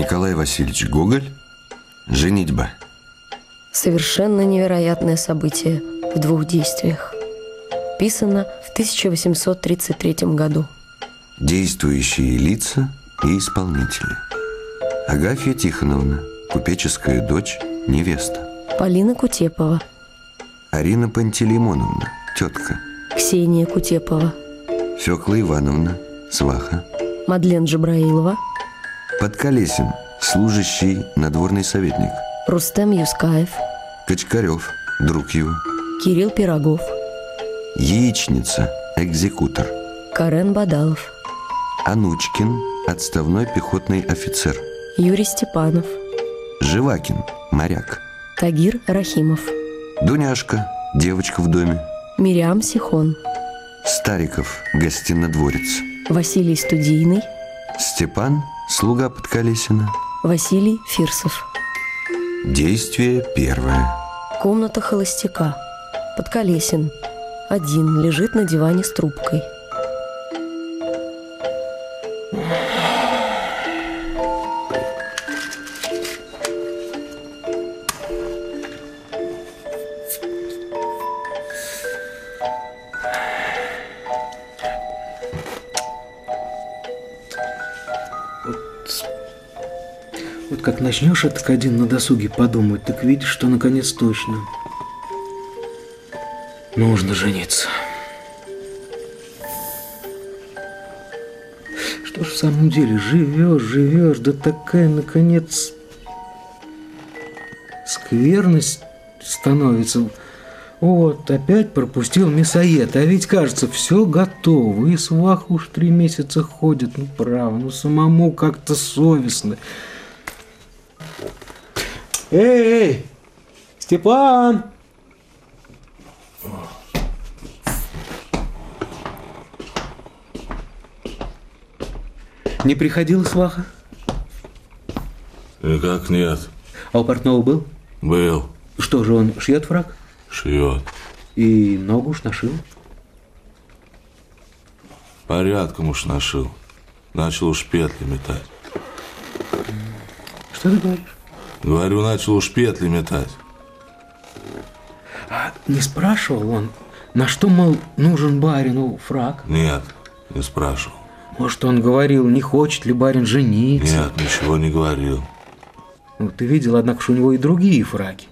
Николай Васильевич Гоголь. Женитьба. Совершенно невероятное событие в двух действиях. Писано в 1833 году. Действующие лица и исполнители. Агафья Тихоновна, купеческая дочь, невеста. Полина Кутепова, Арина Пантелеймоновна, тетка. Ксения Кутепова, Фёкла Ивановна, сваха. Мадлен Джабраилова, Подколесин, служащий надворный советник. Рустем Юскаев, Качкарев, друг его. Кирилл Пирогов, Яичница, экзекутор. Карен Бадалов, Анучкин, отставной пехотный офицер. Юрий Степанов, Живакин, моряк. Тагир Рахимов, Дуняшка, девочка в доме. Мириам Сихон, Стариков, гостинодворец. Василий Студийный, Степан, слуга Подколесина. Василий Фирсов. Действие первое. Комната холостяка. Подколесин. Один лежит на диване с трубкой. Начнешь это один на досуге подумать, так видишь, что наконец точно. Нужно жениться. Что ж в самом деле, живешь, живешь, да такая, наконец, скверность становится. Вот, опять пропустил мясоед, а ведь, кажется, все готово, и свах уж три месяца ходит, ну, право, ну, самому как-то совестно. Эй, эй, Степан! Не приходил сваха? Никак нет. А у портного был? Был. Что же, он шьет фраг? Шьет. И ногу уж нашил? Порядком уж нашил. Начал уж петли метать. Что ты говоришь? Говорю, начал уж петли метать. А не спрашивал он, на что, мол, нужен барину фраг? Нет, не спрашивал. Может, он говорил, не хочет ли барин жениться? Нет, ничего не говорил. Ну, ты видел, однако, что у него и другие фраги.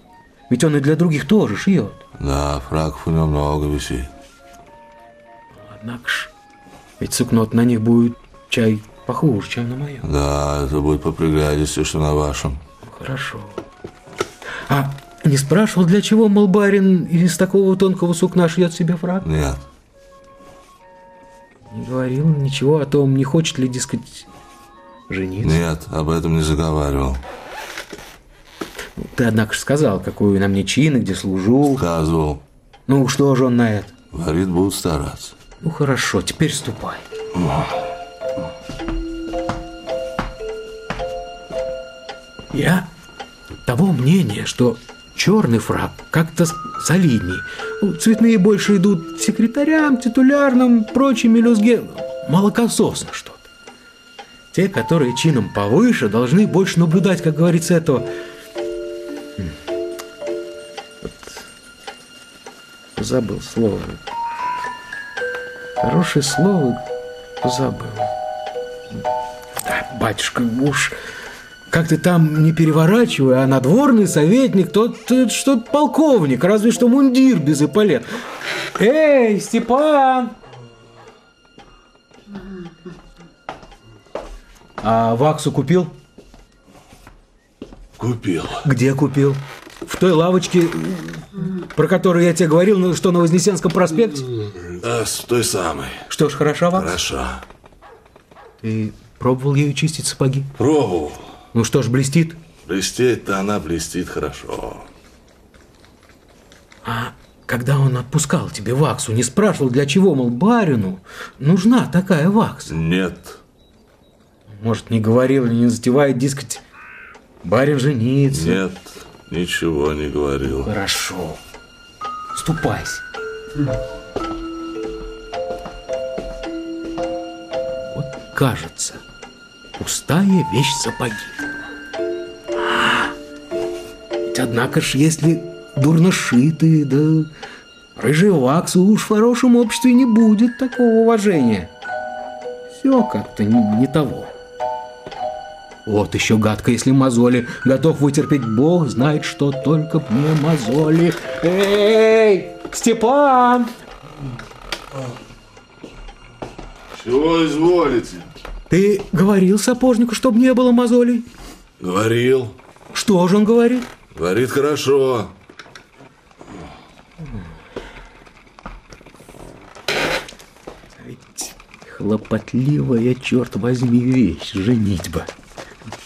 Ведь он и для других тоже шьет. Да, фрагов у него много висит. Однако ж, ведь сукно на них будет чай похуже, чем на моем. Да, это будет по приглядисти, что на вашем. Хорошо. А не спрашивал, для чего, мол, барин из такого тонкого сукна шьет себе фраг? Нет. Не говорил ничего о том, не хочет ли, дескать, жениться. Нет, об этом не заговаривал. Ты, однако же, сказал, какую на мне чин и где служу. Сказывал. Ну, что же он на это? Говорит, будут стараться. Ну, хорошо, теперь ступай. Я того мнения, что черный фраг как-то солидней. Ну, Цветные больше идут секретарям, титулярным, прочим мелюзге. Молокососно что-то. Те, которые чином повыше, должны больше наблюдать, как говорится, этого... М. Вот. Забыл слово. Хорошее слово забыл. Да, батюшка, уж как ты там не переворачивай, а надворный советник, тот, тот что полковник, разве что мундир без эполет. Эй, Степан! А ваксу купил? Купил. Где купил? В той лавочке, про которую я тебе говорил, ну, что на Вознесенском проспекте? Да, с той самой. Что ж, хороша вакса? Хороша. Ты пробовал ею чистить сапоги? Пробовал. Ну что ж, блестит? Блестеть-то она блестит хорошо. А когда он отпускал тебе ваксу, не спрашивал, для чего, мол, барину нужна такая вакса? Нет. Может, не говорил или не затевает, дескать, барин женится? Нет, ничего не говорил. Хорошо. Ступайся. Вот кажется, пустая вещь сапоги. Однако ж, если дурно шитые, да рыжий вакс, уж в хорошем обществе не будет такого уважения. Все как-то не, не того. Вот еще гадко, если мозоли готов вытерпеть Бог, знает, что только мне мозоли. Эй, Степан! Чего изволите? Ты говорил сапожнику, чтобы не было мозолей? Говорил. Что же он говорит? Говорит хорошо. Хлопотливая, черт возьми, вещь, женитьба.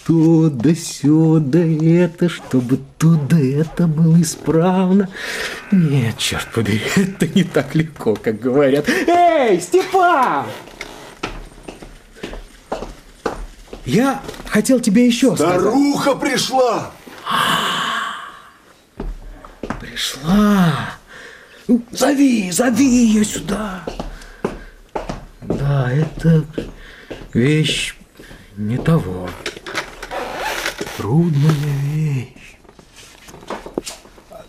То да сё, да это, чтобы то да это было исправно. Нет, черт побери, это не так легко, как говорят. Эй, Степан! Я хотел тебе еще сказать. Старуха пришла! Пришла. Ну, Зови, зови ее сюда. Да, это вещь не того. Трудная вещь.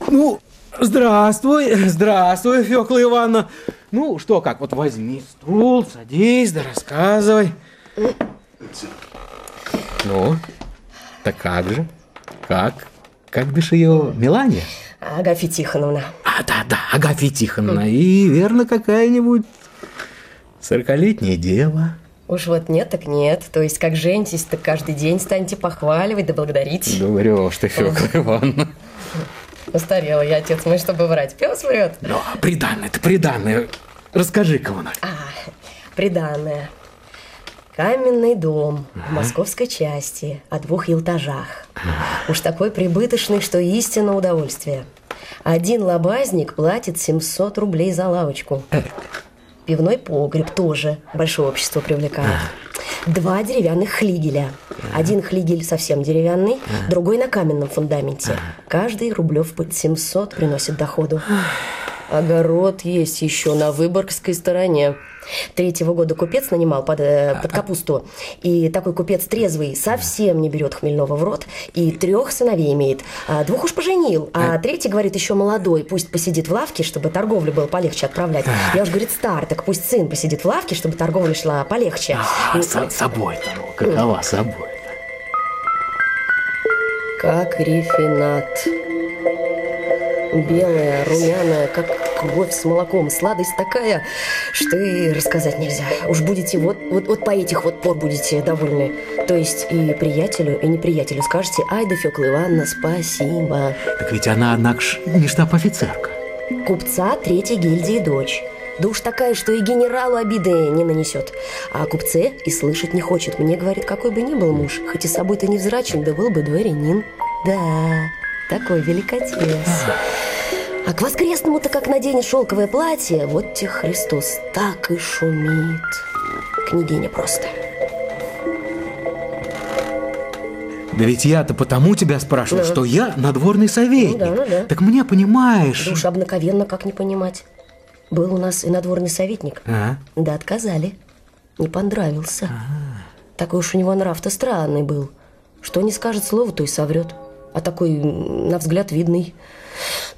Ну, здравствуй, здравствуй, Фёкла Ивановна. Ну, что, как, вот возьми стул, садись, да рассказывай. Ну, так как же? Как? Как бишь ее Мелания? Агафья Тихоновна. А, да, да, Агафья Тихоновна. И верно какая-нибудь сорокалетняя дева. Уж вот нет, так нет. То есть, как женитесь, так каждый день станете похваливать да благодарить. Да врешь ты, Фёкла Ивановна. Устарела я, отец мой, чтобы врать. Пес врет. Ну, а приданное, ты приданное. Расскажи, кого надо. А, приданное. Каменный дом в московской части о двух елтажах. Уж такой прибыточный, что истинно удовольствие. Один лобазник платит 700 рублей за лавочку. Пивной погреб тоже большое общество привлекает. Два деревянных хлигеля. Один хлигель совсем деревянный, другой на каменном фундаменте. Каждый рублев под 700 приносит доходу. Огород есть еще на Выборгской стороне. Третьего года купец нанимал под, э, под капусту. И такой купец трезвый совсем не берет хмельного в рот. И трех сыновей имеет. А двух уж поженил. А третий, говорит, еще молодой. Пусть посидит в лавке, чтобы торговлю было полегче отправлять. Я уж, говорит, стар, так пусть сын посидит в лавке, чтобы торговля шла полегче. А, с собой-то, ну, какова собой? Как рефинат. Белая, румяная, как кровь с молоком. Сладость такая, что и рассказать нельзя. Уж будете вот, вот, вот по этих вот пор будете довольны. То есть и приятелю, и неприятелю скажете, ай да Фёкла Ивановна, спасибо. Так ведь она, однако не штаб-офицерка. Купца третьей гильдии дочь. Да уж такая, что и генералу обиды не нанесет. А о купце и слышать не хочет. Мне говорит, какой бы ни был муж, хоть и собой-то невзрачен, да был бы дворянин. Да, такой великотес. А к воскресному-то, как наденет шелковое платье, вот тебе Христос так и шумит. Княгиня просто. Да ведь я-то потому тебя спрашиваю, что я надворный советник. Ну да, ну да. Так мне, понимаешь... Да уж обыкновенно, как не понимать. Был у нас и надворный советник. А? Да отказали. Не понравился. Такой уж у него нрав-то странный был. Что не скажет слово, то и соврет. А такой, на взгляд, видный.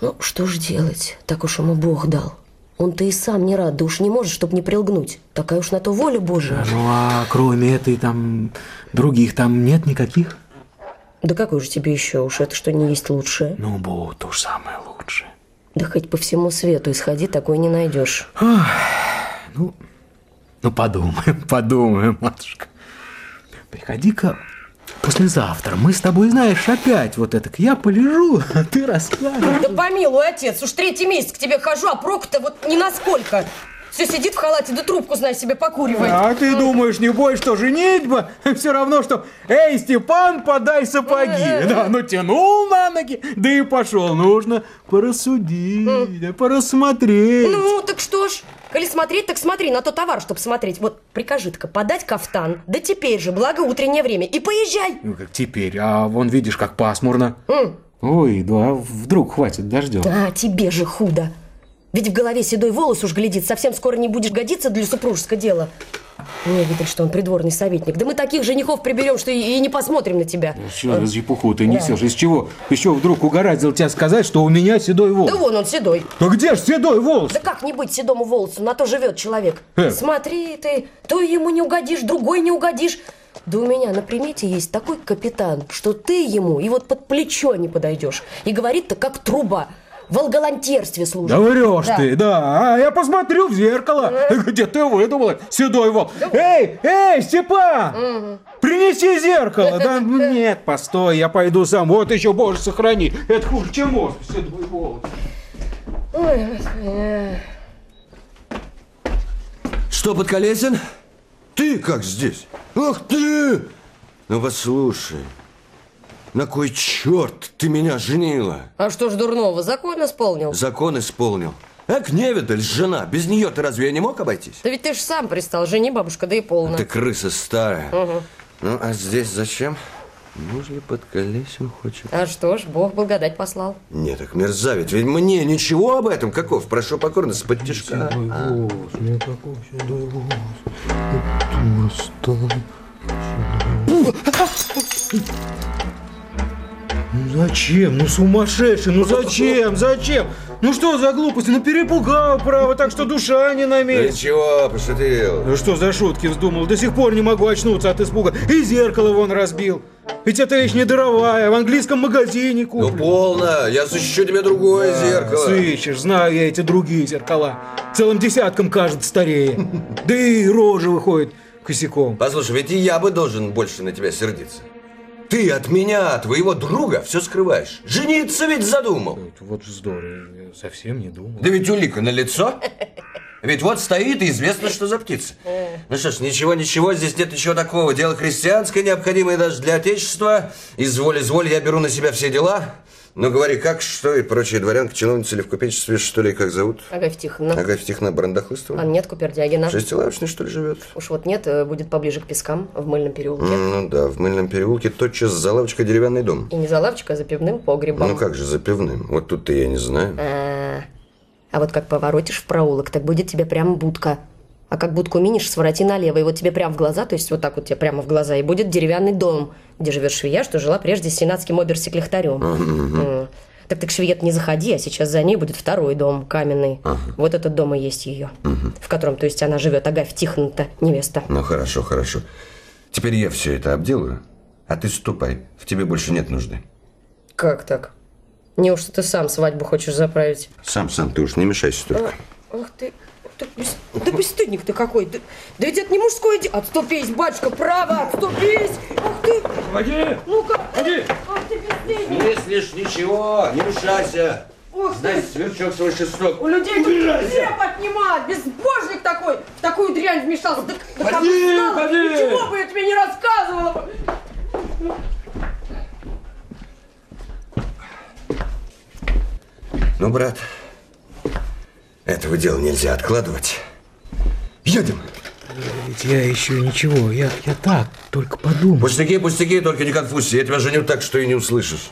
Ну, что ж делать? Так уж ему Бог дал. Он-то и сам не рад, да уж не может, чтоб не прилгнуть. Такая уж на то воля Божия. Ну, а кроме этой там других там нет никаких? Да какой же тебе еще? Уж это что не есть лучшее. Ну, будут уж самое лучшее. Да хоть по всему свету исходи, такой не найдешь. Ну, подумаем, подумаем, матушка. Приходи-ка послезавтра. Мы с тобой, знаешь, опять вот это. Я полежу, а ты расскажешь. Да помилуй, отец, уж третий месяц к тебе хожу, а проку-то вот ни насколько. Все сидит в халате, да трубку, знай себе, покуривает. А ты думаешь, не бой, что женитьба? Все равно, что «Эй, Степан, подай сапоги!» Да, ну тянул на ноги, да и пошел. Нужно порассудить, порассмотреть. Ну, так что ж, коли смотреть, так смотри на тот товар, чтобы смотреть. Вот прикажи только подать кафтан, да теперь же, благо утреннее время, и поезжай. Ну, как теперь, а вон видишь, как пасмурно. Ой, да, вдруг хватит дождем. А, тебе же худо. Ведь в голове седой волос уж глядит, совсем скоро не будешь годиться для супружеского дела. Мне видно, что он придворный советник. Да мы таких женихов приберем, что и, и не посмотрим на тебя. Что за чепуху ты несешь? Из чего? Еще вдруг угораздил тебя сказать, что у меня седой волос? Да вон он седой. А где ж седой волос? Да как не быть седому волосу? На то живет человек. Э. Смотри ты, то ему не угодишь, другой не угодишь. Да у меня на примете есть такой капитан, что ты ему и вот под плечо не подойдешь. И говорит-то как труба. В волголантерстве служит. Да врешь Да. ты, да. А я посмотрю в зеркало. Где ты выдумала седой волос? Эй, эй, Степан! Принеси зеркало. Да нет, постой, я пойду сам. Вот еще, боже, сохрани. Это хуже, чем мозг, седой волос. Ой, господи. Что, Подколесин? Ты как здесь? Ах ты! Ну, послушай, на кой черт ты меня женила? А что ж дурного, закон исполнил? Закон исполнил. Эх, невидаль, жена. Без нее ты разве я не мог обойтись? Да ведь ты ж сам пристал, жени бабушка, да и полно. Ты крыса старая. Ну, а здесь зачем? Неужели Подколесин хочет? А что ж, Бог благодать послал. Нет, так мерзавец, ведь мне ничего об этом. Каков? Прошу покорности, под тяжка. волос, никакой седой волос. Ну зачем? Ну сумасшедший, ну зачем? Зачем? Ну что за глупости? Ну перепугал, право, так что душа не на Да месте. чего, пошутил? Ну что за шутки вздумал? До сих пор не могу очнуться от испуга. И зеркало вон разбил. Ведь эта вещь недоровая, в английском магазине Ну куплю. полно, я сыщу тебе другое зеркало. Сыщешь, знаю я эти другие зеркала. Целым десятком кажется старее. Да и рожа выходит косяком. Послушай, ведь и я бы должен больше на тебя сердиться. Ты от меня, твоего друга, все скрываешь. Жениться ведь задумал. Вот я совсем не думал. Да ведь улика на лицо. Ведь вот стоит и известно, что за птица. Ну что ж, ничего-ничего, здесь нет ничего такого. Дело христианское, необходимое даже для Отечества. Изволь, изволь, я беру на себя все дела. Ну, говори, как, что и прочие дворянка, чиновницы или в купечестве, что ли, как зовут? Агафья Тихоновна Брандахлыстова? А нет, Купердягина. Шестилавочный, что ли, живет? Уж вот нет, э, будет поближе к пескам, в мыльном переулке. Ну да, в мыльном переулке тотчас за лавочкой деревянный дом. И не за лавочкой, а за пивным погребом. Ну как же, за пивным? Вот тут-то я не знаю. А, а вот как поворотишь в проулок, так будет тебе прямо будка. А как будку минишь, свороти налево, и вот тебе прямо в глаза, то есть вот так вот тебе прямо в глаза, и будет деревянный дом, где живет швея, что жила прежде с сенатским оберсеклихтарем. М. Так ты к швее не заходи, а сейчас за ней будет второй дом, каменный. Вот этот дом и есть ее, в котором, то есть она живет, Агафья Тихоновна-то, невеста. Ну хорошо, хорошо. Теперь я все это обделаю, а ты ступай. В тебе больше нет нужды. Как так? Неужто ты сам свадьбу хочешь заправить? Сам, сам, ты уж не мешайся только. Ах ты, ты да бесстыдник ты какой. Да, да ведь это не мужское дело. Отступись, батюшка, право, отступись. Ах ты, Погоди! ну-ка. Погоди! Ах ты бесстыдник. Если ж ничего, не мешайся. Ох ты. сверчок свой шесток. У людей тут хлеб отнимают. Безбожник такой. В такую дрянь вмешался. Да, да Поди, бы знала, поди. Ничего бы я тебе не рассказывала. Ну, брат, этого дела нельзя откладывать. Едем. Ведь я еще ничего, я, я так, только подумал. Пустяки, пустяки, только не конфузься. Я тебя женю так, что и не услышишь.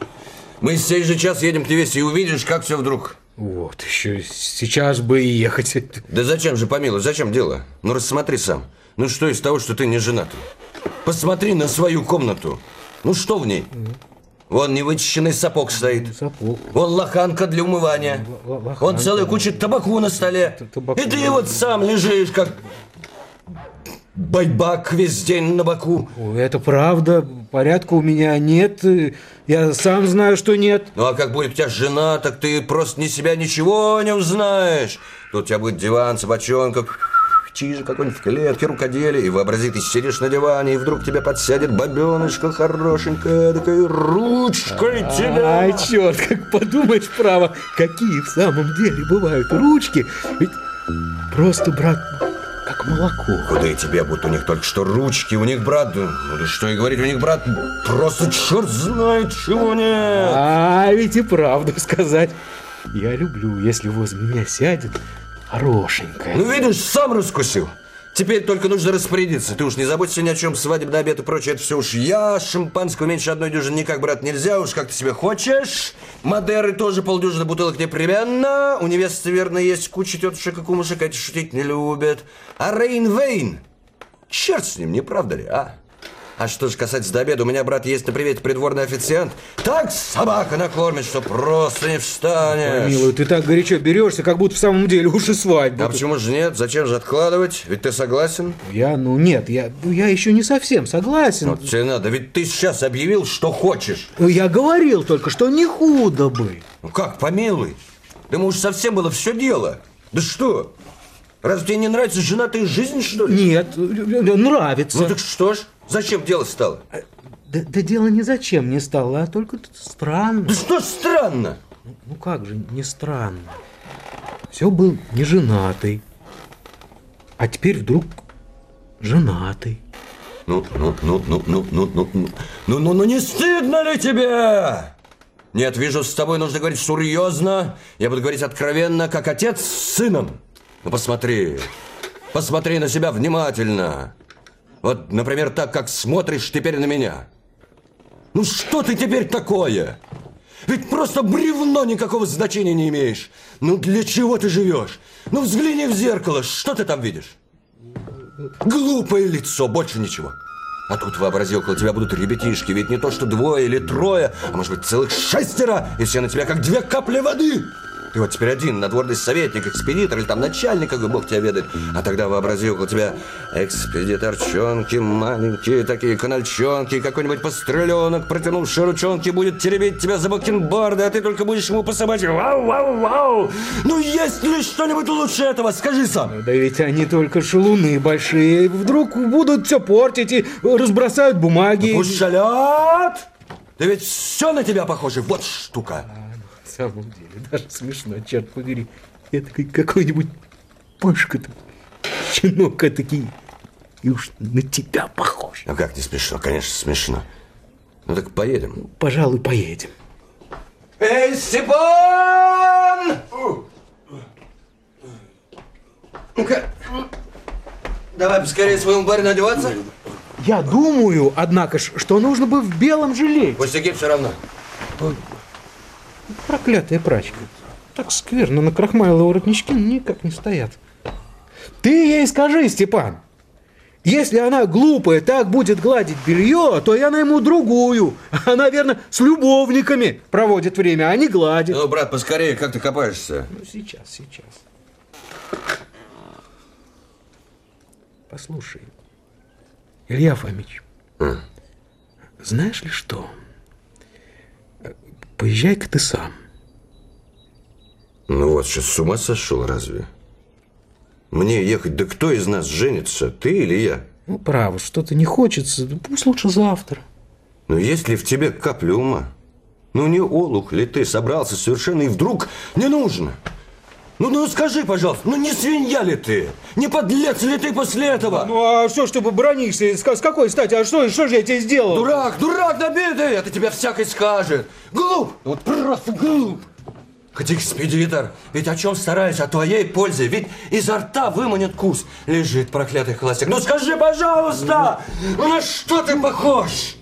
Мы в сей же час едем к невесте и увидишь, как все вдруг. Вот, еще сейчас бы и ехать. Да зачем же, помилуй, зачем дело? Ну, рассмотри сам. Ну, что из того, что ты не женат? Посмотри на свою комнату. Ну, что в ней? Вон невычищенный сапог стоит. Сапог. Вон лоханка для умывания. Л- лоханка. Вон целая куча табаку на столе. Т- табаку. И ты вот сам лежишь, как байбак весь день на боку. Ой, Это правда, порядка у меня нет. Я сам знаю, что нет. Ну, а как будет у тебя жена, так ты просто ни себя ничего не узнаешь. Тут у тебя будет диван, собачонка, чижик какой-нибудь в клетке, рукоделие. И вообрази, ты сидишь на диване, и вдруг тебя подсядет бабеночка хорошенькая, такая ручкой тебя. Ай, черт, как подумаешь, право, какие в самом деле бывают ручки. Ведь просто, брат, как молоко. Куда и тебе, будто у них только что ручки, у них, брат, ну да что и говорить, у них, брат, просто черт знает чего нет. А ведь и правду сказать. Я люблю, если возле меня сядет хорошенькая. Ну, видишь, сам раскусил. Теперь только нужно распорядиться. Ты уж не заботься ни о чем, свадебный обед и прочее. Это все уж я. Шампанского меньше одной дюжины никак, брат, нельзя. Уж как ты себе хочешь. Мадеры тоже полдюжины бутылок непременно. У невесты, верно, есть куча тетушек и кумушек. Эти шутить не любят. А Рейн Вейн? черт с ним, не правда ли, а? А что же касается до обеда, у меня, брат, есть на привете придворный официант. Так собака накормит, что просто не встанешь. Милый, ты так горячо берешься, как будто в самом деле уж и свадьба. А почему же нет? Зачем же откладывать? Ведь ты согласен? Я, ну нет, я, ну, я еще не совсем согласен. Вот тебе надо, ведь ты сейчас объявил, что хочешь. Ну, Я говорил только, что не худо бы. Ну как, помилуй? Да мы уж совсем было все дело. Да что? Разве тебе не нравится женатая жизнь, что ли? Нет, нравится. Ну так что ж, зачем дело стало? Да, да дело ни зачем не стало, а только тут странно. Да что странно? Ну как же не странно? Все был не женатый, а теперь вдруг женатый. Ну, ну, ну, ну, ну, ну, ну, ну, ну, ну, ну, не стыдно ли тебе? Нет, вижу, с тобой нужно говорить серьезно. Я буду говорить откровенно, как отец с сыном. Ну, посмотри, посмотри на себя внимательно. Вот, например, так, как смотришь теперь на меня. Ну, что ты теперь такое? Ведь просто бревно никакого значения не имеешь. Ну, для чего ты живешь? Ну, взгляни в зеркало, что ты там видишь? Глупое лицо, больше ничего. А тут вообрази, около тебя будут ребятишки, ведь не то что двое или трое, а может быть целых шестеро, и все на тебя как две капли воды. Ты вот теперь один, надворный советник, экспедитор или там начальник, как бы бог тебя ведает. А тогда вообрази, около тебя экспедиторчонки, маленькие такие канальчонки, какой-нибудь постреленок, протянувший ручонки, будет теребить тебя за бакенбарды, а ты только будешь ему по собачьи вау, вау, вау. Ну есть ли что-нибудь лучше этого, скажи сам. Да ведь они только шалуны большие. Вдруг будут все портить и разбросают бумаги. Пусть шалят! Да ведь все на тебя похоже, вот штука. Самом деле, даже смешно, черт побери. Это как какой-нибудь пышка-то, щенок этакий, и уж на тебя похож. Ну как не смешно? Конечно, смешно. Ну так поедем. Пожалуй, поедем. Эй, Степан! Ну-ка, давай поскорее своему барину одеваться. Я думаю, однако ж, что нужно бы в белом жилете. Пустяки все равно. Проклятая прачка. Так скверно на крахмале воротнички никак не стоят. Ты ей скажи, Степан, если она глупая так будет гладить белье, то я найму другую. Она, наверное, с любовниками проводит время, а не гладит. Ну, брат, поскорее, как ты копаешься? Ну, сейчас, сейчас. Послушай, Илья Фомич, знаешь ли что? Поезжай-ка ты сам. Ну вот, сейчас с ума сошел разве? Мне ехать, да кто из нас женится, ты или я? Ну, право, что-то не хочется, пусть лучше завтра. Ну, есть ли в тебе капля ума? Ну, не олух ли ты собрался совершенно и вдруг не нужно? Ну, ну скажи, пожалуйста, ну не свинья ли ты? Не подлец ли ты после этого? Ну, а что, чтобы бронишься? С, с какой стати? А что, что же я тебе сделал? Дурак, дурак набитый, это тебя всякой скажет. Глуп, вот просто глуп. Хоть экспедитор, ведь о чем стараюсь, о твоей пользе, ведь изо рта выманит кус. Лежит проклятый холостяк. Ну скажи, пожалуйста, ну на что ты похож?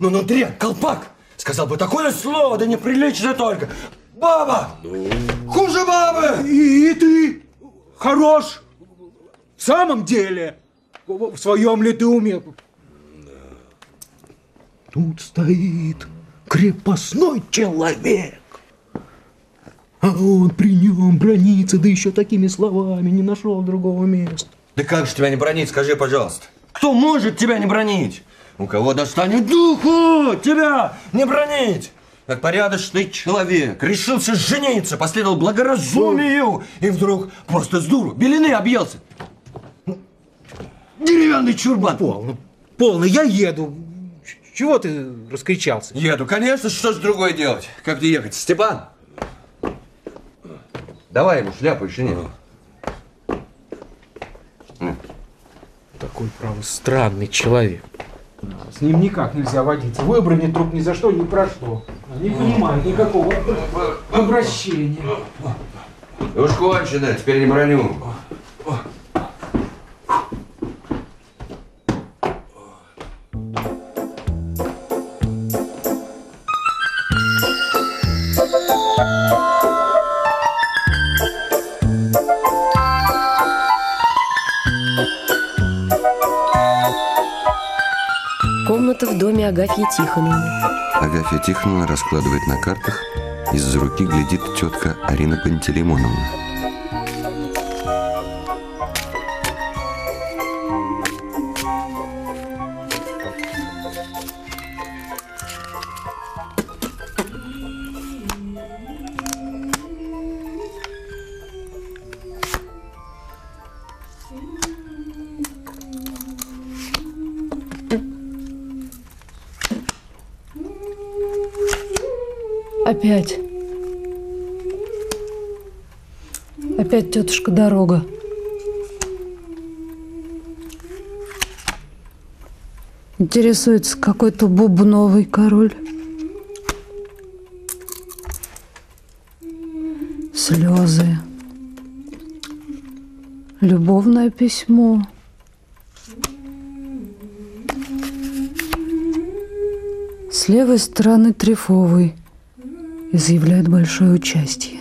Ну, ну, дрянь, колпак. Сказал бы такое слово, да неприлично только. Баба! Хуже бабы! И, и ты хорош. В самом деле. В своем ли ты уме? Тут стоит крепостной человек. А он при нем бронится, да еще такими словами, не нашел другого места. Да как же тебя не бронить, скажи, пожалуйста. Кто может тебя не бронить? У кого достанет духу тебя не бронить? Как порядочный человек решился жениться, последовал благоразумию и вдруг просто с дуру белины объелся. Деревянный чурбан. Полно, полно, я еду. Чего ты раскричался? Еду, конечно, что же другое делать? Как где ехать? Степан! Давай ему шляпу еще нет. Такой, право, странный человек. С ним никак нельзя водиться. Выбранит труп ни за что, ни про что. Не понимает никакого обращения. Уж кончено, теперь не броню. Агафьи Тихоновны. Агафья Тихоновна раскладывает на картах. Из-за руки глядит тетка Арина Пантелеймоновна. Опять, тетушка, дорога. Интересуется какой-то бубновый король. Слезы. Любовное письмо. С левой стороны трефовый изъявляет большое участие.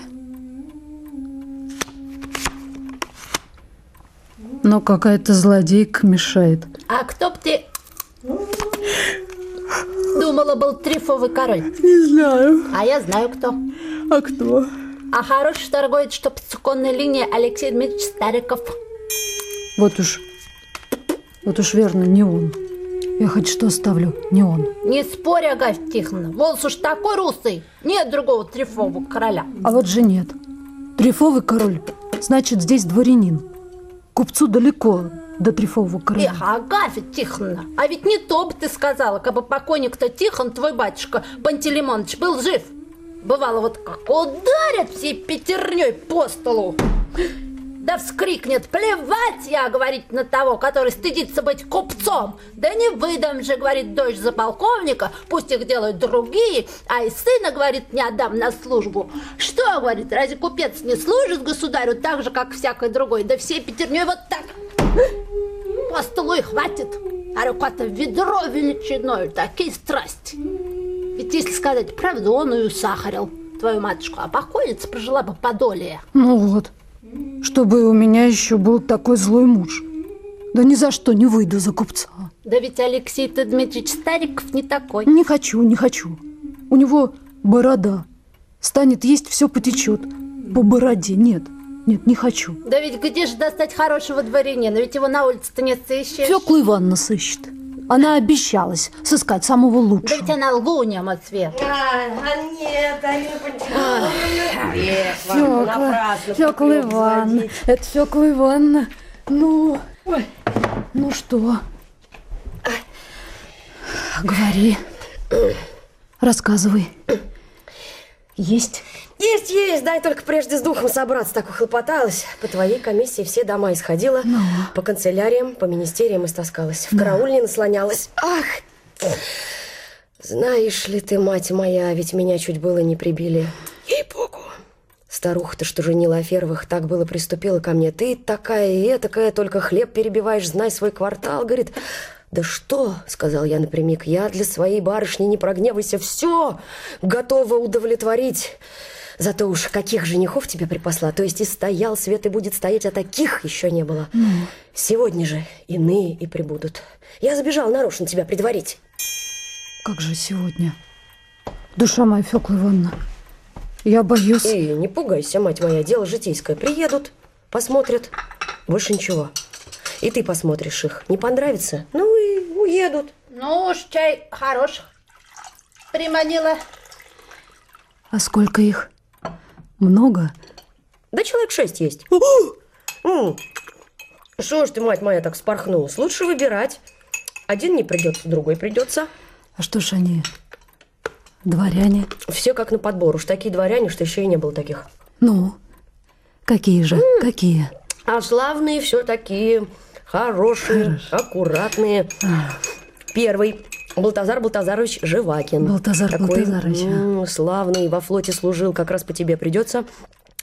Но какая-то злодейка мешает. А кто б ты думала, был трифовый король? Не знаю. А я знаю, кто. А кто? А хороший торговец, что по цуконной линии Алексей Дмитриевич Стариков. Вот уж, вот уж верно, не он. Я хоть что ставлю, не он. Не спорь, Агафья Тихоновна, волос уж такой русый. Нет другого трифового короля. А вот же нет. Трефовый король, значит, здесь дворянин. Купцу далеко до трефового короля. Эх, Агафья Тихоновна, а ведь не то бы ты сказала, как бы покойник-то Тихон, твой батюшка Пантелеймонович, был жив. Бывало, вот как ударят всей пятерней по столу. Да вскрикнет, плевать я, говорит, на того, который стыдится быть купцом. Да не выдам же, говорит, дочь за полковника, пусть их делают другие, а и сына, говорит, не отдам на службу. Что, говорит, разве купец не служит государю так же, как всякой другой? Да всей пятерней вот так по столу и хватит. А рука-то ведро величиной, такие страсти. Ведь если сказать правду, он и усахарил твою матушку, а покойница прожила бы подолее. Ну вот, чтобы у меня еще был такой злой муж. Да ни за что не выйду за купца. Да ведь Алексей-то Дмитриевич Стариков не такой. Не хочу, не хочу. У него борода. Станет есть, все потечет. По бороде нет. Нет, не хочу. Да ведь где же достать хорошего дворянина? Ведь его на улице-то не сыщешь. Фёкла Ивановна сыщет. Она обещалась сыскать самого Да лучшего. ведь она лгунья от света. А, нет, Алина Пантелеймоновна. Фёкла, Фёкла Ивановна, это Фёкла Ивановна. Ну, ну что? Говори. Рассказывай. Есть. Есть, есть, дай только прежде с духом собраться, так ухлопоталась. По твоей комиссии все дома исходила, по канцеляриям, по министериям истаскалась, в караульне наслонялась. Ах! Знаешь ли ты, мать моя, ведь меня чуть было не прибили. Ей-богу! Старуха-то, что женила Аферовых, так было приступила ко мне. Ты такая и этакая, только хлеб перебиваешь, знай свой квартал. Говорит, да что, сказал я напрямик, я для своей барышни, не прогневайся, все готова удовлетворить. Зато уж каких женихов тебе припасла, то есть и стоял свет, и будет стоять, а таких еще не было. Сегодня же иные и прибудут. Я забежал нарочно тебя предварить. Как же сегодня? Душа моя, Фёкла Ивановна, я боюсь... Эй, не пугайся, мать моя, дело житейское. Приедут, посмотрят, больше ничего. И ты посмотришь их. Не понравится? Ну и уедут. Ну уж чай хорош. Приманила. А сколько их? Много? Да человек шесть есть. М. Что ж ты, мать моя, так спорхнулась? Лучше выбирать. Один не придется, другой придется. А что ж они? Дворяне? Все как на подбор. Уж такие дворяне, что еще и не было таких. Ну, какие же? Какие? А славные все такие. Хорошие, аккуратные. Первый. Балтазар Балтазарович Живакин. Балтазар Такой, Балтазарович, а. м, славный, во флоте служил, как раз по тебе придется.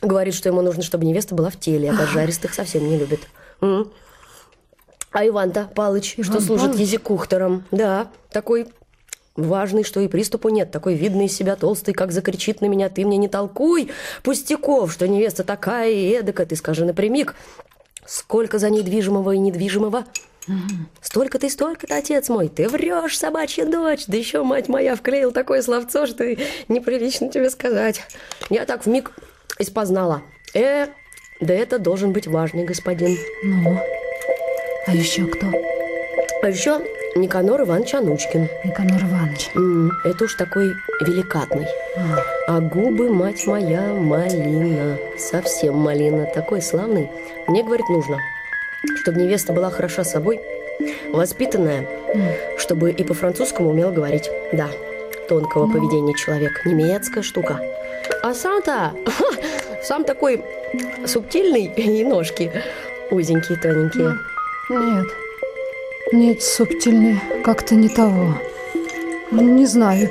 Говорит, что ему нужно, чтобы невеста была в теле, а поджаристых совсем не любит. М. А Иван-то Палыч, что Иван служит Палыч? Да, такой важный, что и приступу нет. Такой видный из себя толстый, как закричит на меня, ты мне не толкуй пустяков, что невеста такая и эдакая. Ты скажи напрямик, сколько за ней движимого и недвижимого? Столько ты, столько-то, отец мой. Ты врешь, собачья дочь. Да еще мать моя вклеил такое словцо, что неприлично тебе сказать. Я так вмиг испознала. Э, да это должен быть важный господин. Ну, а еще кто? А еще Никанор Иванович Анучкин. Никанор Иванович. М, Это уж такой великатный. А губы, мать моя, малина. Совсем малина. Такой славный. Мне, говорит, нужно, чтобы невеста была хороша собой, воспитанная, чтобы и по-французскому умела говорить. Да, тонкого поведения человек. Немецкая штука. А сам-то, сам такой субтильный, и ножки узенькие, тоненькие. Нет. Нет, субтильный, как-то не того. Не знаю.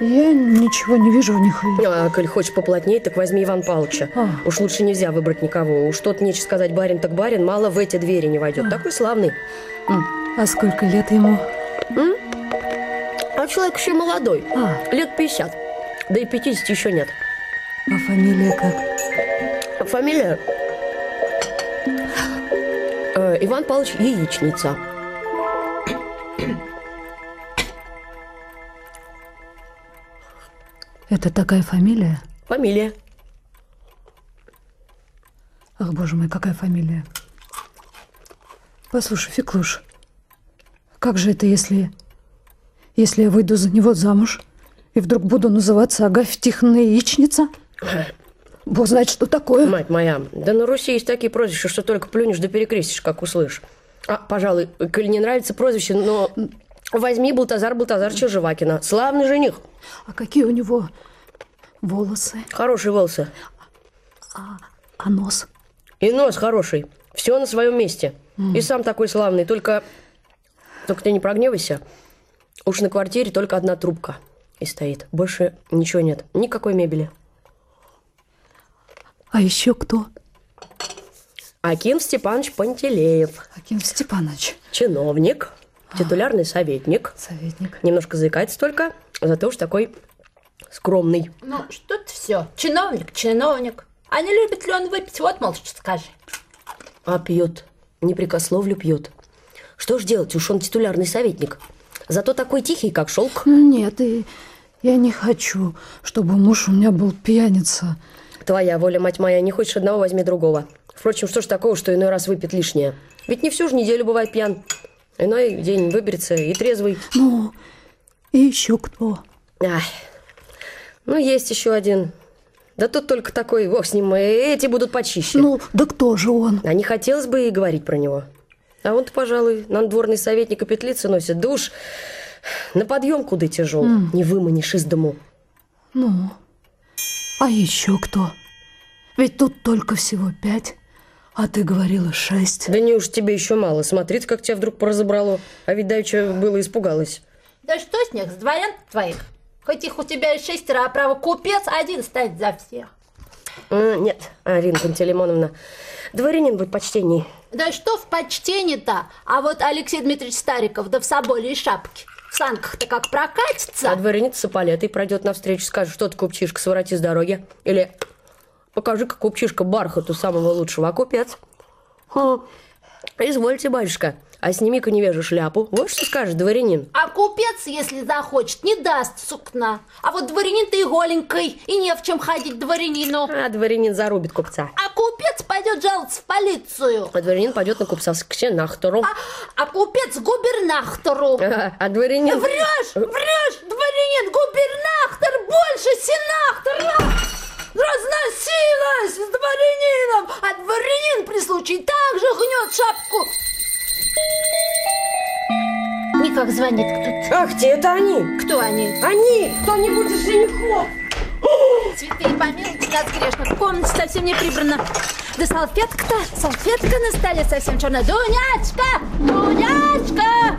Я ничего не вижу в них. А, коль хочешь поплотнее, так возьми Иван Павловича. А. Уж лучше нельзя выбрать никого. Уж тот нечего сказать барин, так барин, мало в эти двери не войдет. Такой славный. А сколько лет ему? А человек еще молодой. А. Лет 50. Да и 50 еще нет. А фамилия как? А Фамилия? Э, Иван Павлович Яичница. Это такая фамилия? Фамилия. Ах, боже мой, какая фамилия. Послушай, Феклуш, как же это, если... Если я выйду за него замуж и вдруг буду называться Агафья Тихоновна Яичница? Бог знает, что такое. Мать моя, да на Руси есть такие прозвища, что только плюнешь да перекрестишь, как услышишь. А, пожалуй, коль не нравится прозвище, но возьми Балтазар Балтазарча Живакина. Славный жених. А какие у него волосы? Хорошие волосы. А нос? И нос хороший. Все на своем месте. И сам такой славный. Только, только ты не прогневайся. Уж на квартире только одна трубка и стоит. Больше ничего нет. Никакой мебели. А еще кто? Аким Степанович Пантелеев. Аким Степанович. Чиновник. Титулярный советник. Советник. Немножко заикается только, зато уж такой скромный. Ну, что-то все. Чиновник, чиновник. А не любит ли он выпить? Вот, мол, что скажи. А пьет. Непрекословлю пьет. Что ж делать? Уж он титулярный советник. Зато такой тихий, как шелк. Нет, и я не хочу, чтобы муж у меня был пьяница. Твоя воля, мать моя, не хочешь одного, возьми другого. Впрочем, что ж такого, что иной раз выпьет лишнее? Ведь не всю же неделю бывает пьян. Иной день выберется и трезвый. Ну, и еще кто? Ай. Ну, есть еще один. Да тут только такой, бог с ним, эти будут почище. Ну, да кто же он? А не хотелось бы и говорить про него. А он-то, пожалуй, нам дворный советник и петлицы носит. Да уж на подъем куда тяжел. Не выманишь из дому. Ну, а еще кто? Ведь тут только всего пять, а ты говорила шесть. Да не уж тебе еще мало. Смотри, как тебя вдруг поразобрало. А ведь давеча было испугалась. Да что с них, с дворян твоих? Хоть их у тебя и шестеро, а право купец один стоит за всех. Нет, Арина Пантелеймоновна, дворянин будет почтенней. Да что в почтении-то? А вот Алексей Дмитриевич Стариков, да в соболе и шапке. В санках-то как прокатится. А дворянин с эполетой пройдет навстречу, скажет, что ты, купчишка, сворати с дороги. Или покажи-ка, купчишка, бархату самого лучшего, а купец. Хм. Извольте, батюшка, а сними-ка невежу шляпу. Вот что скажет дворянин. А купец, если захочет, не даст сукна. А вот дворянин-то и голенькой, и не в чем ходить дворянину. А дворянин зарубит купца. А купец пойдет жаловаться в полицию. А дворянин пойдет на купца к ксенахтору. А, а купец губернатору. А, а дворянин... Врешь, врешь, дворянин, губернатор больше сенатора. Разносилась с дворянином, а дворянин при случае также гнет шапку. Никак звонит кто-то. Ах ты, это они! Кто они? Они! Кто-нибудь из женихов! Цветы и помилуйте нас грешных. Комната совсем не прибрана. Да салфетка-то, салфетка на столе совсем черная. Дунячка! Дунячка!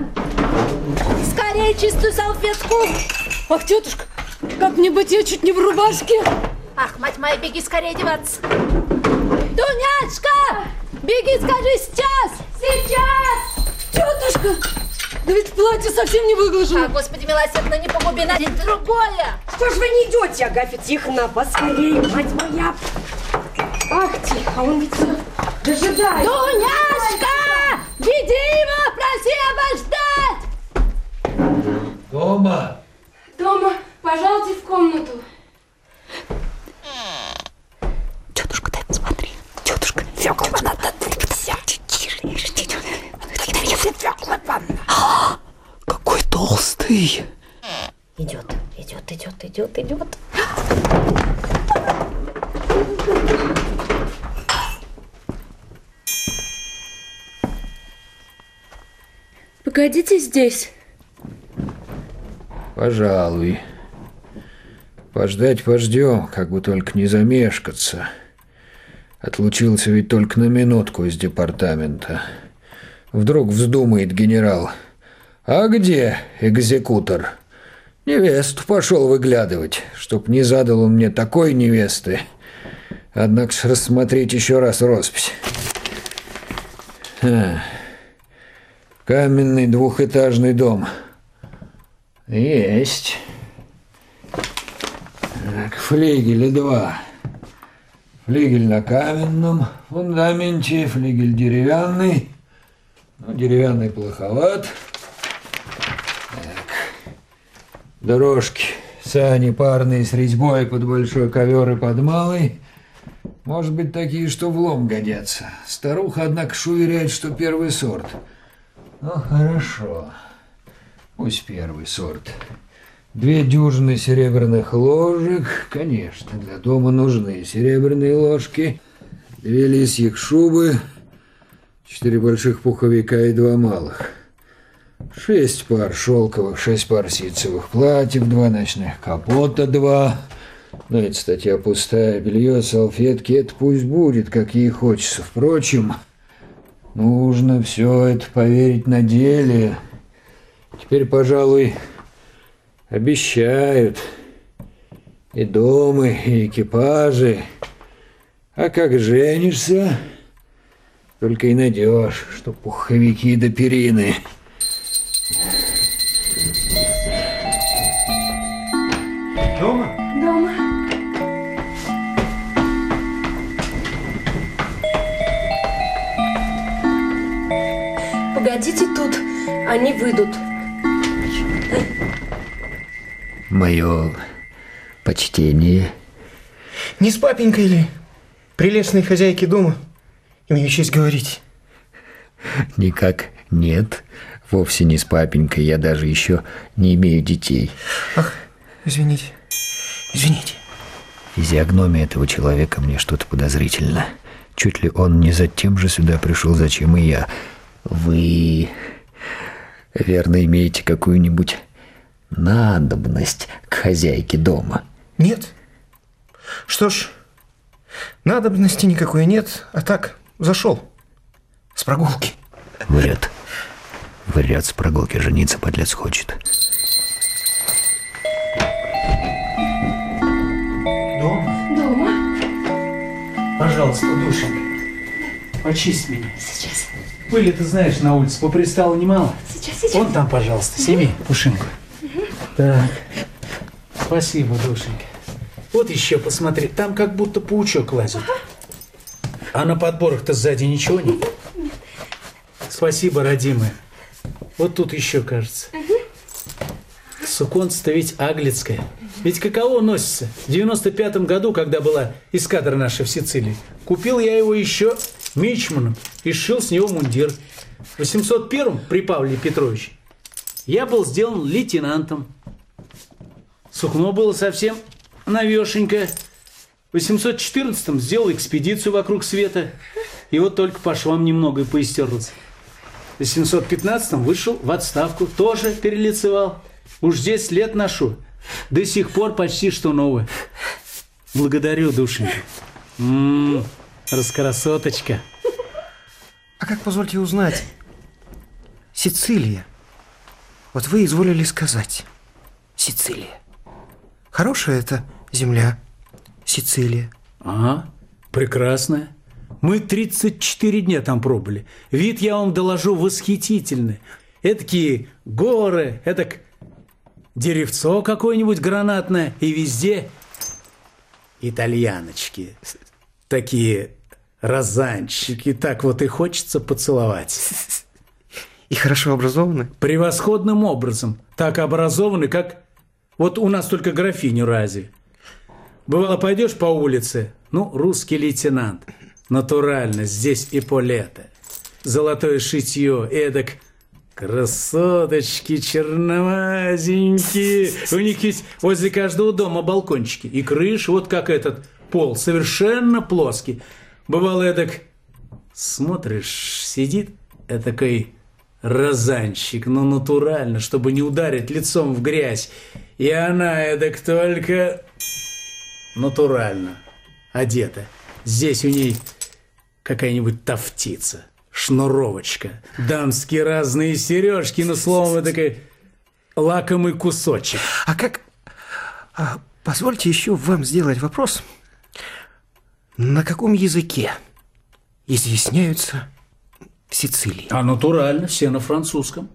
Скорее чистую салфетку. Ах, тетушка, как мне быть, я чуть не в рубашке. Ах, мать моя, беги скорее деваться. Дуняшка, беги, скажи сейчас. Сейчас. Тетушка, да ведь платье совсем не выглажено. А, господи, милосердно, не погуби на другое. Что ж вы не идете, Агафья Тихона? Поскорее, мать моя. Ах, тихо, а он ведь дожидает. Дуняшка, веди его, проси обождать. Дома. Дома, пожалуйте в комнату. Какой толстый! Идет, идет, идет, идет, идет. Погодите здесь. Пожалуй. Пождать пождем, как бы только не замешкаться. Отлучился ведь только на минутку из департамента. Вдруг вздумает генерал. А где экзекутор? Невесту пошел выглядывать, чтоб не задал он мне такой невесты. Однако ж рассмотреть еще раз роспись. Ха. Каменный двухэтажный дом. Есть. Так, флигеля два. Флигель на каменном фундаменте, флигель деревянный. Ну, деревянный плоховат. Так. Дорожки, сани парные с резьбой под большой ковер и под малый. Может быть, такие, что в лом годятся. Старуха, однако, ж уверяет, что первый сорт. Ну, хорошо. Пусть первый сорт. Две дюжины серебряных ложек. Конечно, для дома нужны серебряные ложки. Две лисьих шубы. Четыре больших пуховика и два малых. Шесть пар шелковых, шесть пар ситцевых платьев, два ночных капота, два. Ну, это статья пустая. Белье, салфетки, это пусть будет, как ей хочется. Впрочем, нужно все это поверить на деле. Теперь, пожалуй, обещают. И дома, и экипажи. А как женишься, только и найдешь, что пуховики до перины. Дома? Дома. Погодите тут, они выйдут. Мое почтение. Не с папенькой ли? Прелестной хозяйки дома. Имею честь говорить. Никак нет. Вовсе не с папенькой. Я даже еще не имею детей. Ах, извините. Извините. Физиогномия этого человека мне что-то подозрительно. Чуть ли он не за тем же сюда пришел, зачем и я. Вы, верно, имеете какую-нибудь надобность к хозяйке дома? Нет. Что ж, надобности никакой нет, а так зашел. С прогулки. Врет. Врет с прогулки. Жениться подлец хочет. Дома? Дома. Пожалуйста, душенька, почисть меня. Сейчас. Пыли, ты знаешь, на улице попристало немало. Сейчас, сейчас. Вон там, пожалуйста, сними пушинку. Так. Спасибо, душенька. Вот еще посмотри, там как будто паучок лазит. А на подборах-то сзади ничего нет? Спасибо, родимая. Вот тут еще, кажется. Суконца-то ведь аглицкая. Ведь каково носится? В 95-м году, когда была эскадра наша в Сицилии, купил я его еще мичманом и сшил с него мундир. В 801-м при Павле Петровиче я был сделан лейтенантом. Сукно было совсем новешенькое. В 814-м сделал экспедицию вокруг света. И вот только по швам немного и поистерлся. В 815-м вышел в отставку, тоже перелицевал. Уж 10 лет ношу. До сих пор почти что новое. Благодарю, душенька. М-м, раскрасоточка. А как, позвольте узнать, Сицилия? Вот вы изволили сказать. Сицилия. Хорошая это земля. Сицилия. Ага, прекрасная. Мы 34 дня там пробыли. Вид, я вам доложу, восхитительный. Эдакие горы, эдак деревцо какое-нибудь гранатное. И везде итальяночки. Такие розанчики. Так вот и хочется поцеловать. И хорошо образованы? Превосходным образом. Так образованы, как... Вот у нас только графиню рази. Бывало, пойдешь по улице, ну, русский лейтенант. Натурально, здесь и полета. Золотое шитье, эдак Красоточки черновазенькие. У них есть возле каждого дома балкончики. И крыша, вот как этот пол, совершенно плоский. Бывало, эдак смотришь, сидит этакой розанщик, но натурально, чтобы не ударить лицом в грязь. И она эдак только натурально одета. Здесь у ней какая-нибудь тафтица, шнуровочка, дамские разные сережки, ну, словом, такой лакомый кусочек. А как... а, позвольте еще вам сделать вопрос. На каком языке изъясняются в Сицилии? А натурально, все на французском.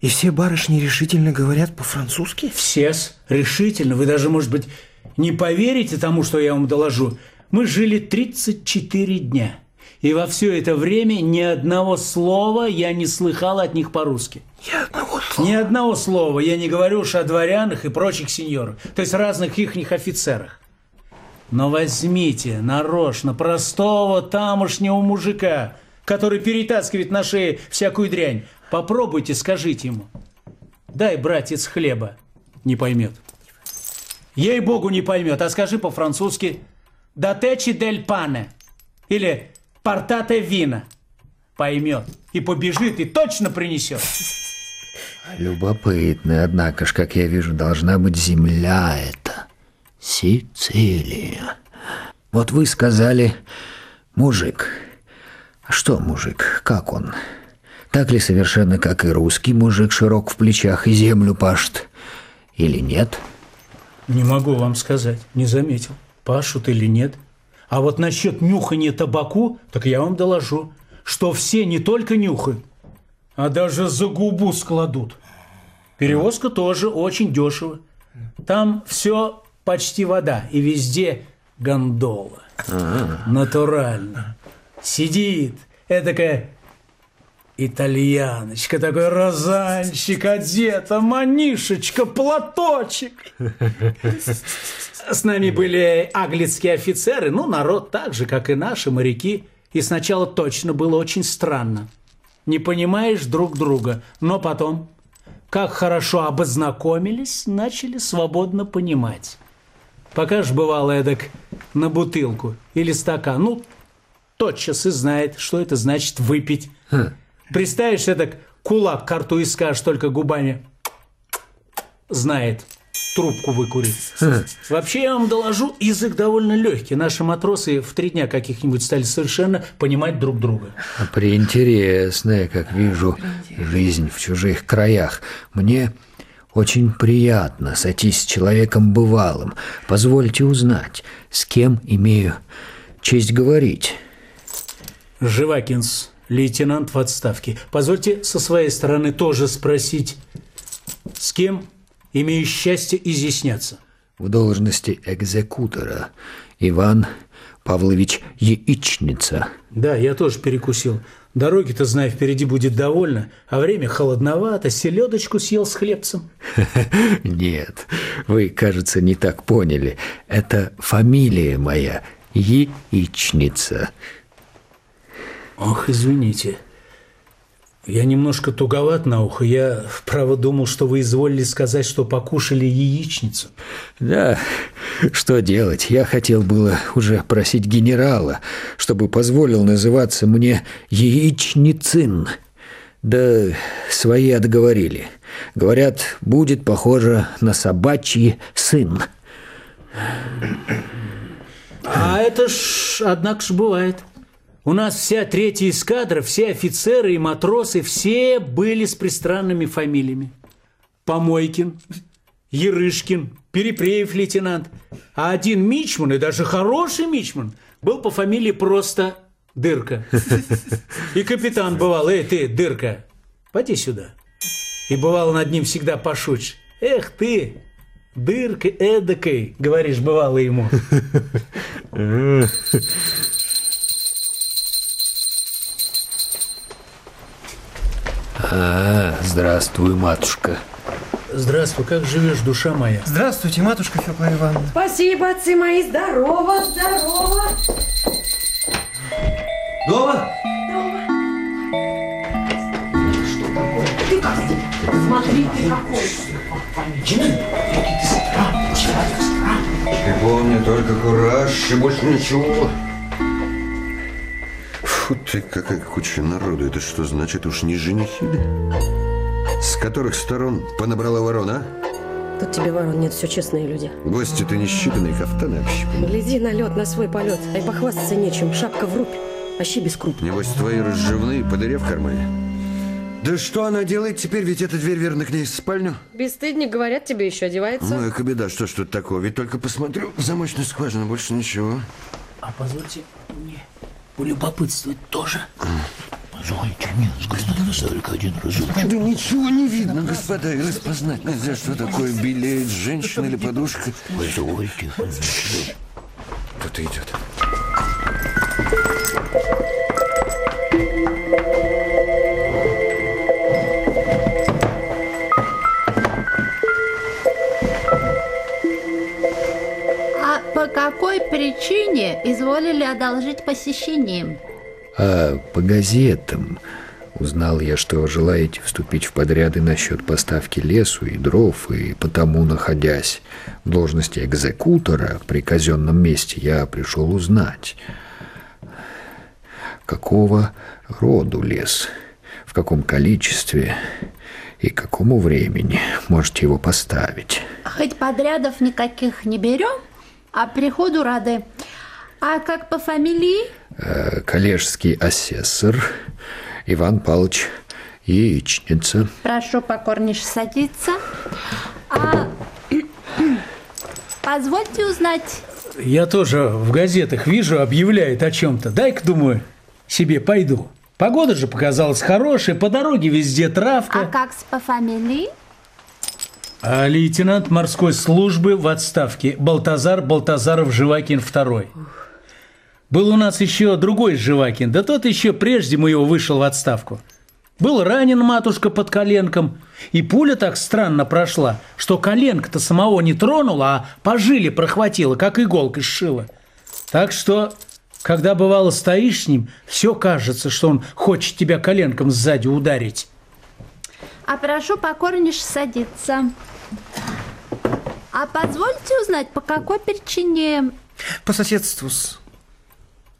И все барышни решительно говорят по-французски? Все решительно. Вы даже, может быть, не поверите тому, что я вам доложу. Мы жили 34 дня. И во все это время ни одного слова я не слыхал от них по-русски. Ни одного слова? Ни одного слова. Я не говорю уж о дворянах и прочих сеньорах. То есть разных ихних офицерах. Но возьмите нарочно простого тамошнего мужика, который перетаскивает на шее всякую дрянь. Попробуйте, скажите ему. Дай, братец, хлеба. Не поймет. Ей-богу, не поймет. А скажи по-французски «Датечи дель пане» или «Портате вина». Поймет. И побежит, и точно принесет. Любопытно, однако ж, как я вижу, должна быть земля эта. Сицилия. Вот вы сказали «мужик». А что мужик? Как он? Так ли совершенно, как и русский мужик, широк в плечах и землю пашет? Или нет? Не могу вам сказать, не заметил, пашут или нет. А вот насчет нюхания табаку, так я вам доложу, что все не только нюхают, а даже за губу складут. Перевозка тоже очень дешево. Там все почти вода, и везде гондола. Натурально. Сидит эдакая итальяночка, такой розанчик одета, манишечка, платочек. С нами были аглицкие офицеры, ну, народ так же, как и наши моряки. И сначала точно было очень странно. Не понимаешь друг друга, но потом, как хорошо обознакомились, начали свободно понимать. Пока ж бывало эдак на бутылку или стакан, ну, тотчас и знает, что это значит выпить. Приставишь эдак кулак к рту и скажешь только губами знает, трубку выкурить. Вообще, я вам доложу, язык довольно легкий. Наши матросы в три дня каких-нибудь стали совершенно понимать друг друга. А Приинтересная, как вижу, жизнь в чужих краях. Мне очень приятно сойтись с человеком бывалым. Позвольте узнать, с кем имею честь говорить. Живакинс, лейтенант в отставке. Позвольте со своей стороны тоже спросить, с кем имею счастье изъясняться? В должности экзекутора Иван Павлович Яичница. Да, я тоже перекусил. Дороги-то, знаю, впереди будет довольно, а время холодновато, селедочку съел с хлебцем. Нет, вы, кажется, не так поняли. Это фамилия моя, Яичница. Ох, извините. Я немножко туговат на ухо. Я, право, думал, что вы изволили сказать, что покушали яичницу. Да, что делать? Я хотел было уже просить генерала, чтобы позволил называться мне Яичницын. Да свои отговорили. Говорят, будет похоже на собачий сын. А это ж, однако ж, бывает. У нас вся третья эскадра, все офицеры и матросы, все были с пристранными фамилиями. Помойкин, Ерышкин, Перепреев лейтенант. А один мичман, и даже хороший мичман, был по фамилии просто Дырка. И капитан бывал, эй ты, Дырка, поди сюда. И бывало над ним всегда пошучь. Эх ты, дырка эдакой, говоришь, бывало ему. А, здравствуй, матушка. Здравствуй, как живешь, душа моя? Здравствуйте, матушка Феклая Ивановна. Спасибо, отцы мои, здорово, здорово. Дома? Дома. Что там? Смотрите, какой. Ты помни только кураж и больше ничего. Ты, какая куча народу. Это что значит, уж не женихи ли? С которых сторон понабрала ворона, а? Тут тебе ворон нет, все честные люди. Гости-то не считанные, кафтаны общипаны. Гляди на лед, на свой полет. А и похвастаться нечем. Шапка в рубь, щи без круп. Небось, твои разживные по дыре в кармане. Да что она делает теперь? Ведь эта дверь верно к ней в спальню. Бесстыдник, говорят, тебе еще одевается. Ну, эка беда, что ж тут такого? Ведь только посмотрю, замочная скважина, больше ничего. А позвольте мне полюбопытствовать тоже. Позвольте мне взглянуть на только один разочек. Да ничего не видно, господа, и распознать нельзя, что такое белеет женщина или подушка. Позвольте. Кто-то идет. Какой причине изволили одолжить посещение? А по газетам узнал я, что желаете вступить в подряды насчет поставки лесу и дров, и потому, находясь в должности экзекутора при казенном месте, я пришел узнать, какого роду лес, в каком количестве и какому времени можете его поставить. Хоть подрядов никаких не берем, а приходу рады. А как по фамилии? Э, Коллежский асессор Иван Павлович Яичница. Прошу покорнейше садиться. А позвольте узнать, Я тоже в газетах вижу, объявляет о чем-то. Дай-ка, думаю, себе пойду. Погода же показалась хорошая, по дороге везде а травка. как с по фамилии? А лейтенант морской службы в отставке Балтазар Балтазаров Живакин II. Был у нас еще другой Живакин, да тот еще прежде моего вышел в отставку. Был ранен матушка под коленком, и пуля так странно прошла, что коленка-то самого не тронула, а по жиле прохватила, как иголкой сшила. Так что, когда бывало стоишь с ним, все кажется, что он хочет тебя коленком сзади ударить. А прошу покорнейше садиться. А позвольте узнать, по какой причине По соседству с...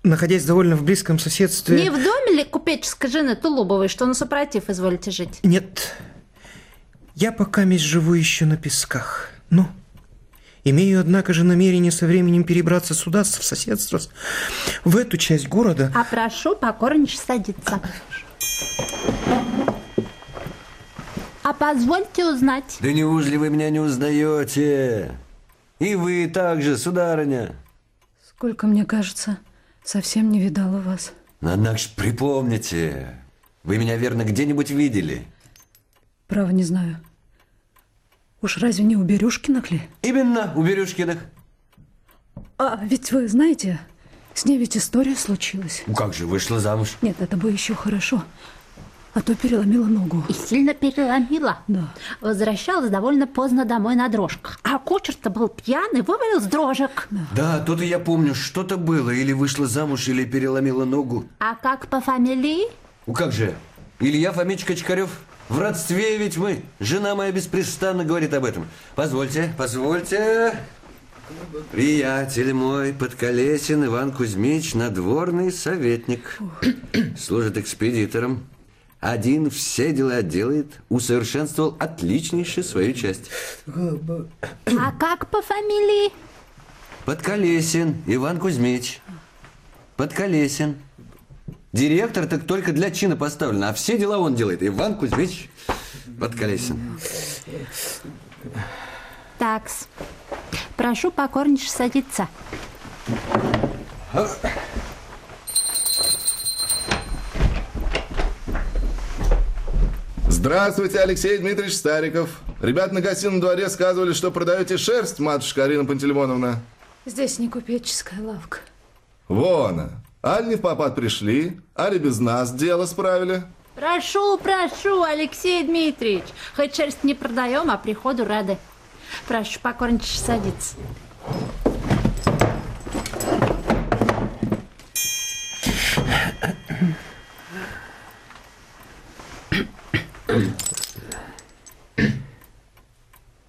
Находясь довольно в близком соседстве... не в доме ли купеческой жены Тулубовой, что на сопротив изволите жить? Нет. Я пока месть живу еще на песках. Ну, имею, однако же, намерение со временем перебраться сюда, в соседство, в эту часть города. А прошу покорнейше садиться. А позвольте узнать, Да неужели вы меня не узнаете? И вы также, сударыня. Сколько, мне кажется, совсем не видала вас. Однако ж припомните, вы меня, верно, где-нибудь видели? Право не знаю. Уж разве не у Берюшкиных ли? Именно, у Берюшкиных. А ведь вы знаете, с ней ведь история случилась. Ну как же, вышла замуж? Нет, это бы еще хорошо. А то переломила ногу. и сильно переломила. Да. Возвращалась довольно поздно домой на дрожках. А кучер-то был пьяный, вывалил с дрожек. Да, то-то я помню, что-то было. Или вышла замуж, или переломила ногу. А как по фамилии? Ну как же, Илья Фомич Качкарев? В родстве ведь мы. Жена моя беспрестанно говорит об этом. Позвольте, позвольте. Приятель мой, подколесин Иван Кузьмич, надворный советник. Служит экспедитором. Один все дела делает, усовершенствовал отличнейше свою часть. А как по фамилии? Подколесин Иван Кузьмич. Подколесин. Директор так только для чина поставлен, а все дела он делает. Иван Кузьмич Подколесин. Такс. Прошу покорнейше садиться. Здравствуйте, Алексей Дмитриевич Стариков. Ребят на гостином дворе сказывали, что продаете шерсть, матушка Арина Пантелеймоновна. Здесь не купеческая лавка. Вон, аль не в попад пришли, али без нас дело справили. Прошу, прошу, Алексей Дмитриевич. Хоть шерсть не продаем, а приходу рады. Прошу покорнейше садиться.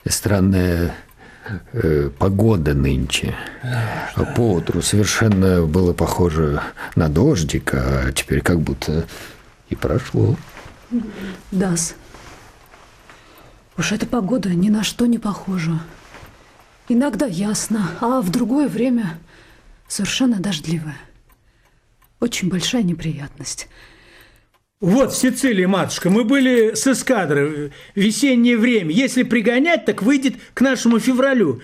Странная э, погода нынче. А поутру совершенно было похоже на дождик, а теперь как будто и прошло. Дас, уж эта погода ни на что не похожа. Иногда ясно, а в другое время совершенно дождливая. Очень большая неприятность. Вот в Сицилии, матушка, мы были с эскадрой в весеннее время. Если пригонять, так выйдет к нашему февралю.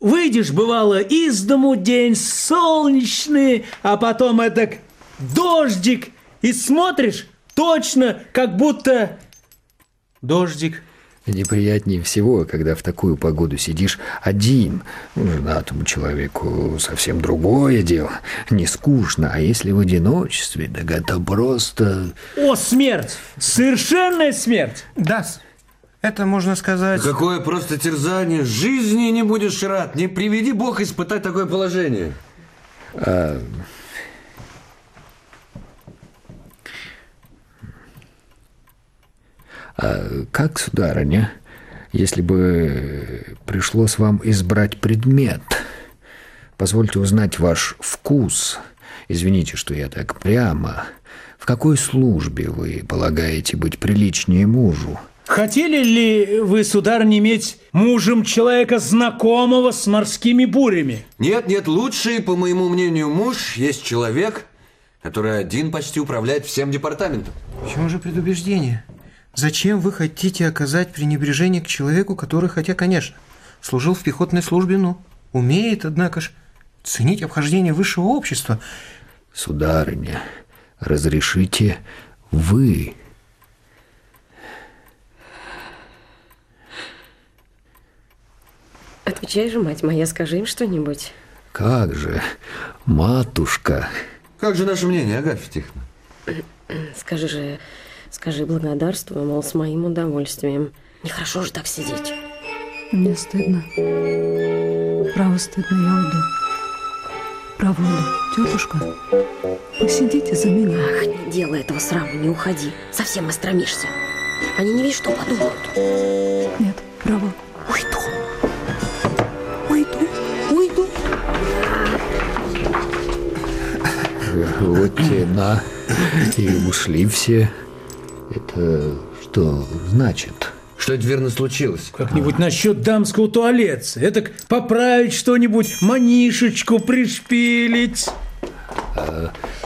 Выйдешь, бывало, из дому день солнечный, а потом это дождик, и смотришь точно, как будто дождик. Неприятнее всего, когда в такую погоду сидишь один. Ну, Женатому человеку совсем другое дело. Не скучно, а если в одиночестве, так это просто... О, смерть! Совершенная смерть! Дас, это можно сказать... Какое просто терзание. Жизни не будешь рад. Не приведи Бог испытать такое положение. А, а как, сударыня, если бы пришлось вам избрать предмет? Позвольте узнать ваш вкус. Извините, что я так прямо. В какой службе вы полагаете быть приличнее мужу? Хотели ли вы, сударыня, иметь мужем человека, знакомого с морскими бурями? Нет, нет, лучший, по моему мнению, муж есть человек, который один почти управляет всем департаментом. Почему же предубеждение? Зачем вы хотите оказать пренебрежение к человеку, который, хотя, конечно, служил в пехотной службе, но умеет, однако ж, ценить обхождение высшего общества? Сударыня, разрешите вы Отвечай же, мать моя, скажи им что-нибудь. Как же, матушка. Как же наше мнение, Агафья Тихоновна? Скажи же, скажи благодарствую, мол, с моим удовольствием. Нехорошо же так сидеть. Мне стыдно. Право стыдно, я уйду. Право уйду. Тетушка, посидите за меня. Ах, не делай этого сраму, не уходи. Совсем остромишься. Они не видят, что подумают. Нет, право. Уйду. Уйду. Уйду. Вот те на. И ушли все. Это что значит? Что это верно случилось? Как-нибудь насчет дамского туалета. Это поправить что-нибудь, манишечку пришпилить.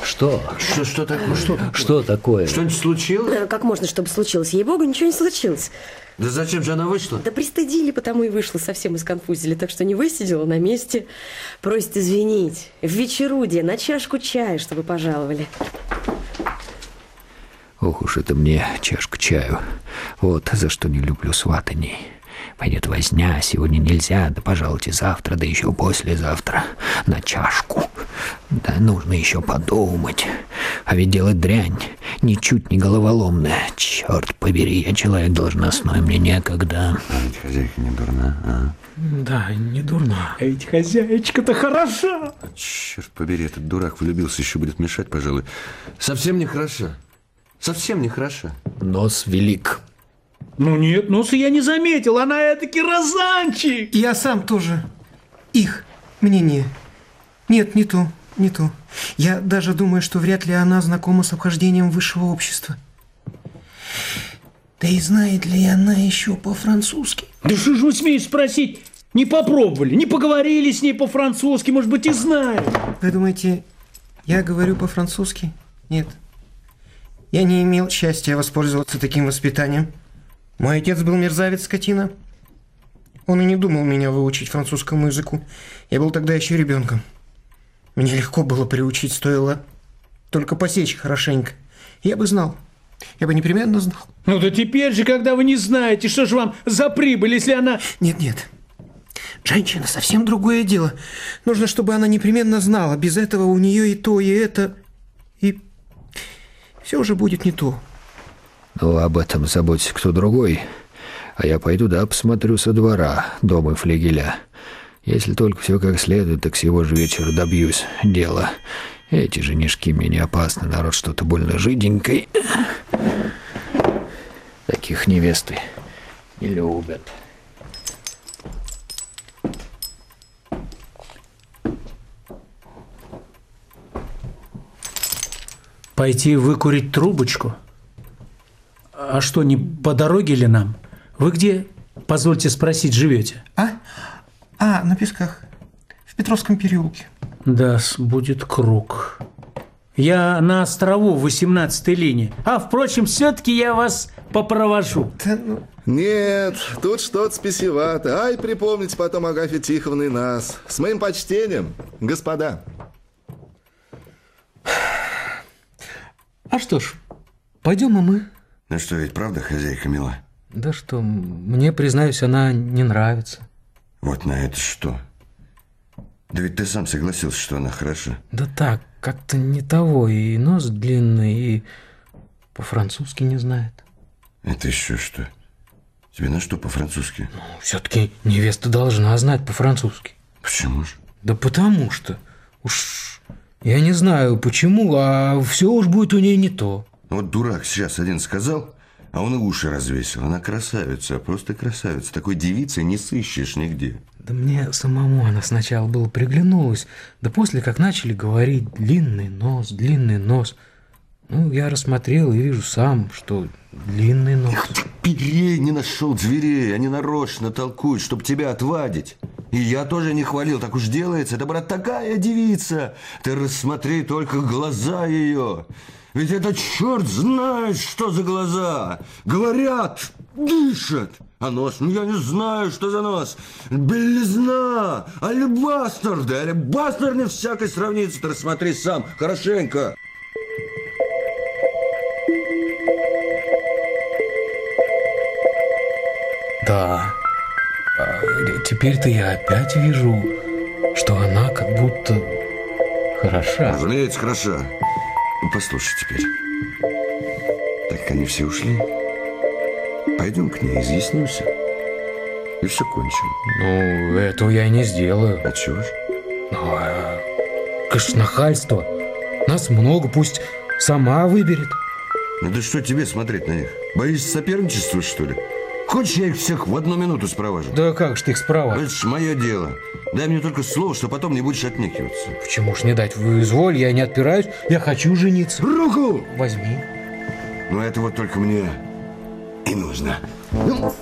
Что? Что, что такое? Что? Что такое? Что-нибудь случилось? Как можно, чтобы случилось? Ей-богу, ничего не случилось. Да зачем же она вышла? Да пристыдили, потому и вышла, совсем исконфузили. Так что не высидела на месте. Просит извинить. В вечерудие на чашку чая, чтобы пожаловали. Ох уж это мне чашка чаю. Вот за что не люблю сватаней. Пойдет возня, сегодня нельзя, да пожалуйте завтра, да еще послезавтра. На чашку. Да нужно еще подумать. А ведь делать дрянь ничуть не головоломная. Черт побери, я человек должностной, мне некогда. А ведь хозяйка не дурна, а? Да, не дурно. А ведь хозяечка-то хороша. А черт побери, этот дурак влюбился, еще будет мешать, пожалуй. Совсем не хороша. Совсем не хороша. Нос велик. Ну нет, носа я не заметил, она таки розанчик. Я сам тоже. Их мнение. Нет, не то, не то. Я даже думаю, что вряд ли она знакома с обхождением высшего общества. Да и знает ли она еще по-французски? Да что же вы смеете спросить? Не попробовали, не поговорили с ней по-французски, может быть, и знают. Вы думаете, я говорю по-французски? Нет. Я не имел счастья воспользоваться таким воспитанием. Мой отец был мерзавец-скотина. Он и не думал меня выучить французскому языку. Я был тогда еще ребенком. Меня легко было приучить, стоило только посечь хорошенько. Я бы знал. Я бы непременно знал. Ну да теперь же, когда вы не знаете, что же вам за прибыль, если она... Нет, нет. Женщина совсем другое дело. Нужно, чтобы она непременно знала. Без этого у нее и то, и это. И все уже будет не то. Ну, об этом заботится кто другой. А я пойду, да, посмотрю со двора, дома и флегеля. Если только все как следует, так всего же вечера добьюсь дела. Эти женишки мне не опасны, народ что-то больно жиденькой. Таких невесты не любят. Пойти выкурить трубочку? А что, не по дороге ли нам? Вы где, позвольте спросить, живете? А? А, на Песках. В Петровском переулке. Да, будет круг. Я на острову 18 линии. А, впрочем, все-таки я вас попровожу. ну, Нет, тут что-то спесивато. Ай, припомните потом Агафья Тихоновна и нас. С моим почтением, господа. А что ж, пойдем и мы. Ну что, ведь правда хозяйка мила? Да что, мне, признаюсь, она не нравится. Вот на это что? Да ведь ты сам согласился, что она хороша. Да так, как-то не того. И нос длинный, и по-французски не знает. Это еще что? Тебе на что по-французски? Все-таки невеста должна знать по-французски. Почему же? Да потому что. Уж я не знаю почему, а все уж будет у нее не то. Вот дурак сейчас один сказал, а он и уши развесил. Она красавица, просто красавица. Такой девицы не сыщешь нигде. Да мне самому она сначала было приглянулась, да после как начали говорить длинный нос, длинный нос. Ну, я рассмотрел и вижу сам, что длинный нос. Перей не нашел зверей, они нарочно толкуют, чтобы тебя отвадить. И я тоже не хвалил, так уж делается. Это, брат, такая девица. Ты рассмотри только глаза ее. Ведь это черт знает, что за глаза. Говорят, дышат. А нос, ну я не знаю, что за нос. Белизна, алебастер. Да алебастер не всякой сравнится. Ты рассмотри сам, хорошенько. Да. А, Теперь-то я опять вижу, что она как будто хороша. Разумеется, хороша. Ну, Послушай теперь. Так как они все ушли, пойдем к ней, изъяснимся. И все кончим. Ну, этого я не сделаю. А чего ж? Ну, а, конечно, нахальство. Нас много, пусть сама выберет. Ну да что тебе смотреть на них? Боишься соперничества, что ли? Хочешь, я их всех в одну минуту спровожу? Да как ж ты их справа? Это ж мое дело. Дай мне только слово, что потом не будешь отнекиваться. Почему ж не дать? Вы изволь, я не отпираюсь. Я хочу жениться. Руку! Возьми. Ну это вот только мне и нужно. Ну,